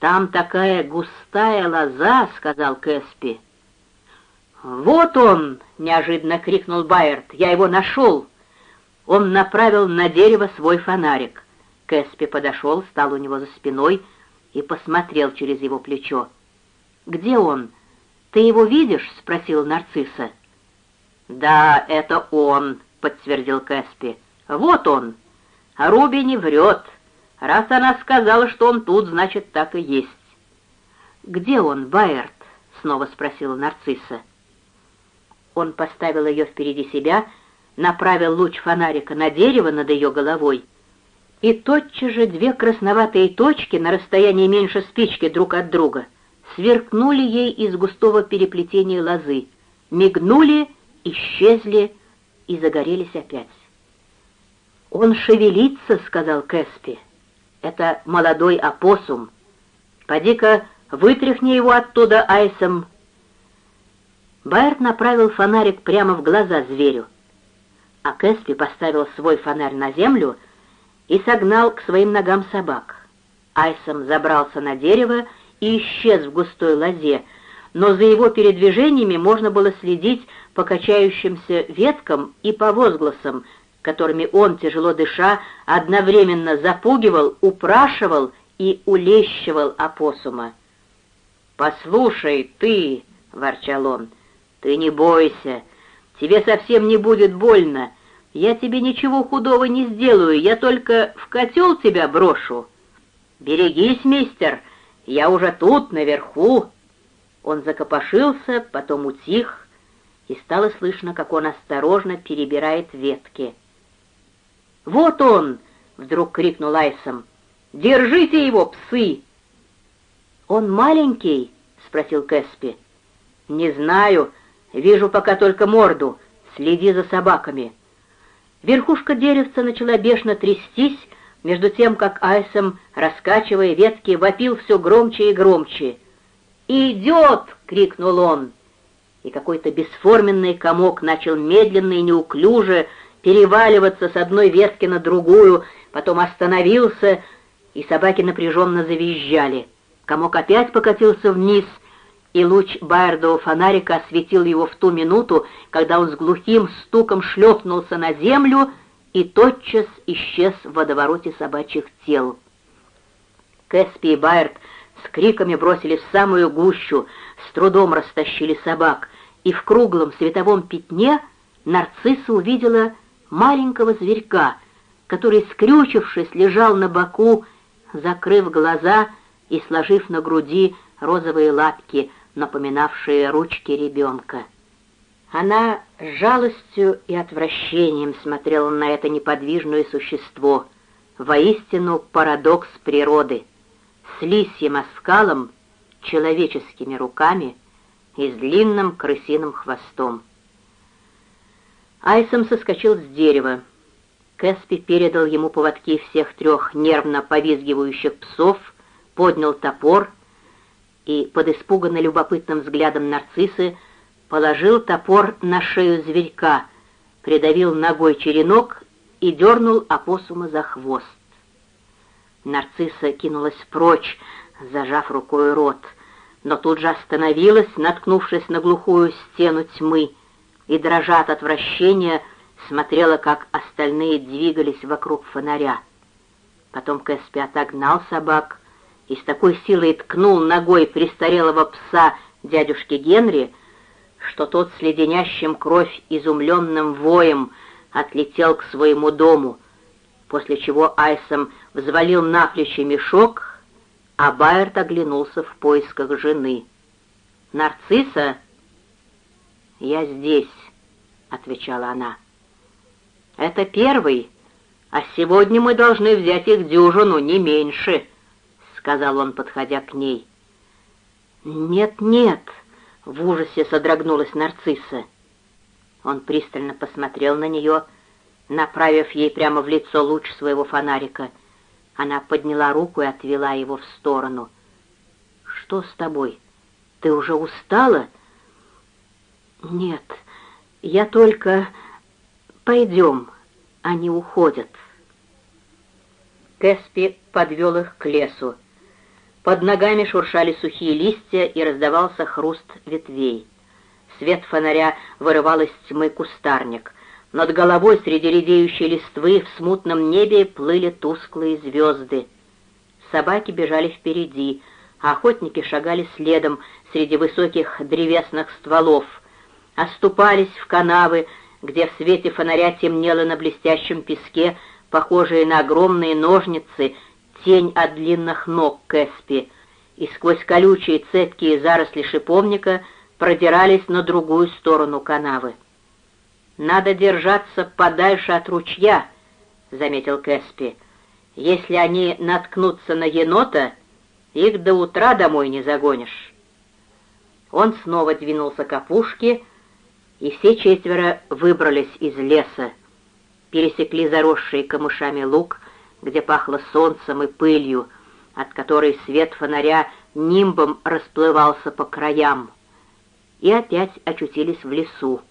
«Там такая густая лоза», — сказал Кэспи. «Вот он!» — неожиданно крикнул Байерт. «Я его нашел!» Он направил на дерево свой фонарик. Кэспи подошел, стал у него за спиной и посмотрел через его плечо. «Где он? Ты его видишь?» — спросил нарцисса. «Да, это он», — подтвердил Кэспи. «Вот он. Руби не врет. Раз она сказала, что он тут, значит, так и есть». «Где он, Байерт?» — снова спросила нарцисса. Он поставил ее впереди себя, направил луч фонарика на дерево над ее головой, и тотчас же две красноватые точки на расстоянии меньше спички друг от друга сверкнули ей из густого переплетения лозы, мигнули, исчезли и загорелись опять. «Он шевелится», — сказал Кэспи. «Это молодой опоссум. Поди-ка вытряхни его оттуда айсом». Байерт направил фонарик прямо в глаза зверю, а Кэспи поставил свой фонарь на землю и согнал к своим ногам собак. Айсом забрался на дерево и исчез в густой лозе, но за его передвижениями можно было следить по качающимся веткам и по возгласам, которыми он, тяжело дыша, одновременно запугивал, упрашивал и улещивал опоссума. «Послушай, ты!» — ворчал он. «Ты не бойся, тебе совсем не будет больно. Я тебе ничего худого не сделаю, я только в котел тебя брошу. Берегись, мистер, я уже тут, наверху». Он закопошился, потом утих, и стало слышно, как он осторожно перебирает ветки. «Вот он!» — вдруг крикнул Айсом. «Держите его, псы!» «Он маленький?» — спросил Кэспи. «Не знаю. Вижу пока только морду. Следи за собаками». Верхушка деревца начала бешено трястись, между тем, как Айсом, раскачивая ветки, вопил все громче и громче. «Идет!» — крикнул он и какой-то бесформенный комок начал медленно и неуклюже переваливаться с одной ветки на другую, потом остановился, и собаки напряженно завизжали. Комок опять покатился вниз, и луч Байердова фонарика осветил его в ту минуту, когда он с глухим стуком шлепнулся на землю и тотчас исчез в водовороте собачьих тел. Кэспи и Байерд с криками бросились в самую гущу, с трудом растащили собак, и в круглом световом пятне нарцисса увидела маленького зверька, который, скрючившись, лежал на боку, закрыв глаза и сложив на груди розовые лапки, напоминавшие ручки ребенка. Она с жалостью и отвращением смотрела на это неподвижное существо, воистину парадокс природы, с лисьим оскалом, человеческими руками — и с длинным крысиным хвостом. Айсом соскочил с дерева. Кэспи передал ему поводки всех трех нервно повизгивающих псов, поднял топор и, под испуганно любопытным взглядом нарциссы, положил топор на шею зверька, придавил ногой черенок и дернул опоссума за хвост. Нарцисса кинулась прочь, зажав рукой рот — но тут же остановилась, наткнувшись на глухую стену тьмы, и, дрожа от отвращения, смотрела, как остальные двигались вокруг фонаря. Потом Кэспи отогнал собак и с такой силой ткнул ногой престарелого пса дядюшки Генри, что тот с леденящим кровь изумленным воем отлетел к своему дому, после чего Айсом взвалил на плечи мешок а Байерт оглянулся в поисках жены. «Нарцисса?» «Я здесь», — отвечала она. «Это первый, а сегодня мы должны взять их дюжину, не меньше», — сказал он, подходя к ней. «Нет, нет», — в ужасе содрогнулась нарцисса. Он пристально посмотрел на нее, направив ей прямо в лицо луч своего фонарика — она подняла руку и отвела его в сторону. «Что с тобой? Ты уже устала?» «Нет, я только... Пойдем, они уходят». Кэспи подвел их к лесу. Под ногами шуршали сухие листья и раздавался хруст ветвей. Свет фонаря вырывал из тьмы кустарник. Над головой среди редеющей листвы в смутном небе плыли тусклые звезды. Собаки бежали впереди, а охотники шагали следом среди высоких древесных стволов, оступались в канавы, где в свете фонаря темнело на блестящем песке, похожие на огромные ножницы, тень от длинных ног Кэспи, и сквозь колючие цепкие заросли шиповника продирались на другую сторону канавы. «Надо держаться подальше от ручья», — заметил Кэспи. «Если они наткнутся на енота, их до утра домой не загонишь». Он снова двинулся к опушке, и все четверо выбрались из леса, пересекли заросший камышами луг, где пахло солнцем и пылью, от которой свет фонаря нимбом расплывался по краям, и опять очутились в лесу.